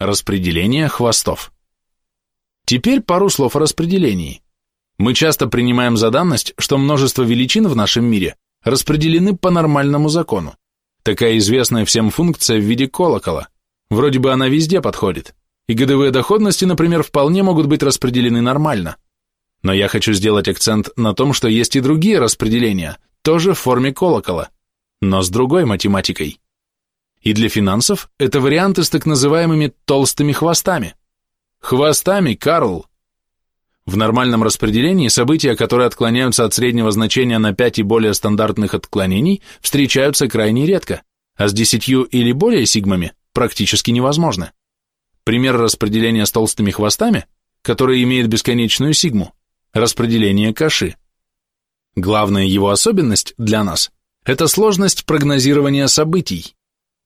Распределение хвостов. Теперь пару слов о распределении. Мы часто принимаем за данность, что множество величин в нашем мире распределены по нормальному закону. Такая известная всем функция в виде колокола. Вроде бы она везде подходит. И годовые доходности, например, вполне могут быть распределены нормально. Но я хочу сделать акцент на том, что есть и другие распределения, тоже в форме колокола, но с другой математикой. И для финансов это варианты с так называемыми толстыми хвостами. Хвостами, Карл, в нормальном распределении события, которые отклоняются от среднего значения на 5 и более стандартных отклонений, встречаются крайне редко, а с 10 или более сигмами практически невозможно. Пример распределения с толстыми хвостами, который имеет бесконечную сигму, распределение Каши. Главная его особенность для нас – это сложность прогнозирования событий.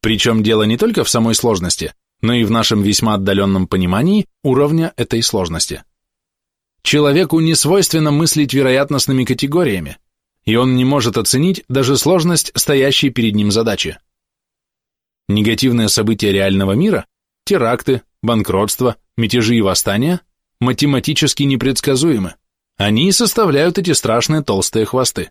Причем дело не только в самой сложности, но и в нашем весьма отдаленном понимании уровня этой сложности. Человеку не свойственно мыслить вероятностными категориями, и он не может оценить даже сложность стоящей перед ним задачи. Негативные события реального мира – теракты, банкротство, мятежи и восстания – математически непредсказуемы. Они составляют эти страшные толстые хвосты.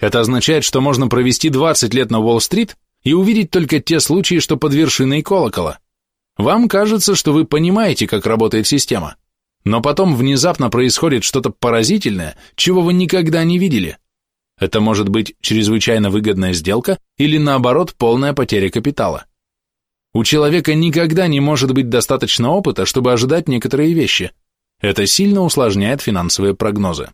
Это означает, что можно провести 20 лет на Уолл-стрит и увидеть только те случаи, что под вершиной колокола. Вам кажется, что вы понимаете, как работает система – но потом внезапно происходит что-то поразительное, чего вы никогда не видели. Это может быть чрезвычайно выгодная сделка или наоборот полная потеря капитала. У человека никогда не может быть достаточно опыта, чтобы ожидать некоторые вещи. Это сильно усложняет финансовые прогнозы.